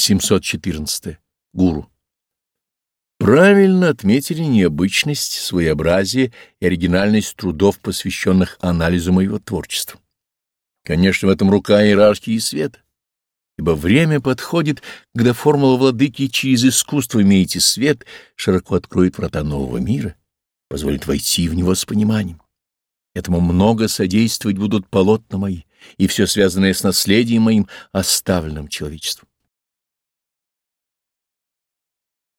714. Гуру. Правильно отметили необычность, своеобразие и оригинальность трудов, посвященных анализу моего творчества. Конечно, в этом рука иерархии и свет, ибо время подходит, когда формула владыки через искусство имеете свет, широко откроет врата нового мира, позволит войти в него с пониманием. Этому много содействовать будут полотна мои и все связанное с наследием моим, оставленным человечеству.